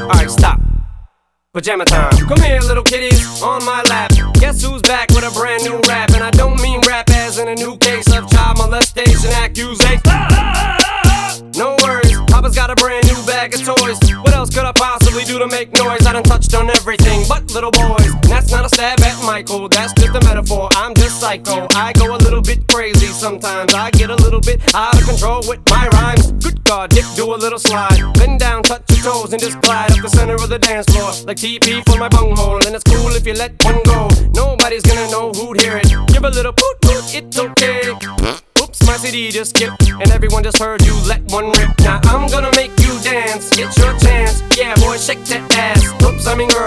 Alright, stop. Pajama time. Come here, little kitties, on my lap. Guess who's back with a brand new rap? And I don't mean rap as in a new case of child molestation accusation. No worries, Papa's got a brand new bag of toys. What else could I possibly do to make noise? I done touched on everything but little boys. And that's not a stab at Michael, that's psycho. I go a little bit crazy sometimes. I get a little bit out of control with my rhymes. Good God, Dick, do a little slide. Bend down, touch your toes, and just glide up the center of the dance floor. Like TP for my bunghole. And it's cool if you let one go. Nobody's gonna know who'd hear it. Give a little poot poot, it's okay. Oops, my CD just skipped, and everyone just heard you let one rip. Now I'm gonna make you dance, get your chance. Yeah, boy, shake that ass. Oops, I mean girl,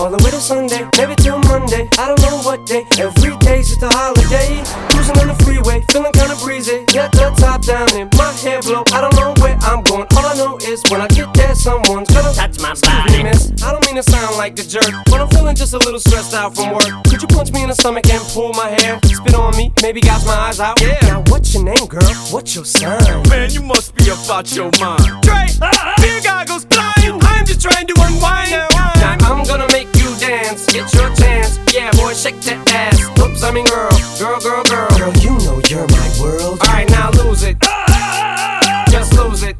all the way to Sunday, maybe till Monday. I don't know what day. Every day's just a holiday. Cruising on the freeway, feeling kinda breezy. Let the top down and my hair blow. I don't know where I'm going. All I know is when I get there, someone's gonna Touch my body. miss. I don't mean to sound like a jerk, but I'm feeling just a little stressed out from work. Could you punch me in the stomach and pull my hair? Spit on me, maybe gouge my eyes out. Yeah. Now what's your name, girl? What's your sign? Man, you must be about your mind. Ass. Oops, I mean girl, girl, girl, girl. Girl, you know you're my world. Alright, now lose it. Just lose it.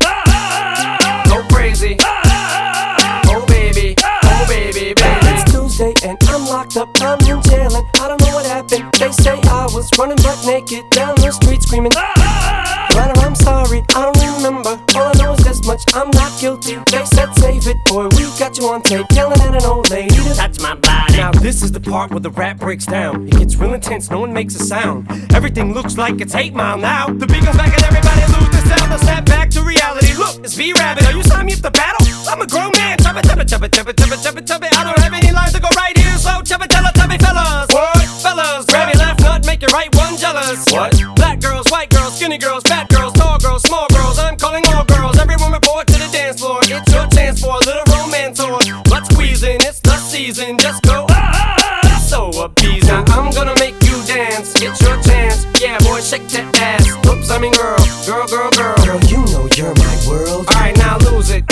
Go crazy. Oh baby, oh baby, baby. It's Tuesday and I'm locked up, I'm in jail and I don't know what happened. They say I was running butt naked down the street screaming. Guilty. They said save it, boy, we got you on tape yelling at an old lady. To Touch my body. Now this is the part where the rap breaks down. It gets real intense, no one makes a sound. Everything looks like it's 8 mile now. The beat goes back and everybody lose the sound. Now snap back to reality. Look, it's B Rabbit. Are you signing me up to battle? I'm a grown man. Chub it, chub it, chub it, chub it, chub it, chub it, chub it. I don't have any lines to go right here, so chub it, tell it, chub it, fellas. What? Fellas, grab your left nut, make your right one jealous. What? Black girls, white girls, skinny girls, fat girls, torn, but squeezing. It's the season, just go. up, so ah. ah, ah. So appeasing. I'm gonna make you dance. Get your chance. Yeah, boy, shake that ass. Oops, I mean girl, girl, girl, girl. Girl, you know you're my world. All right, now lose it.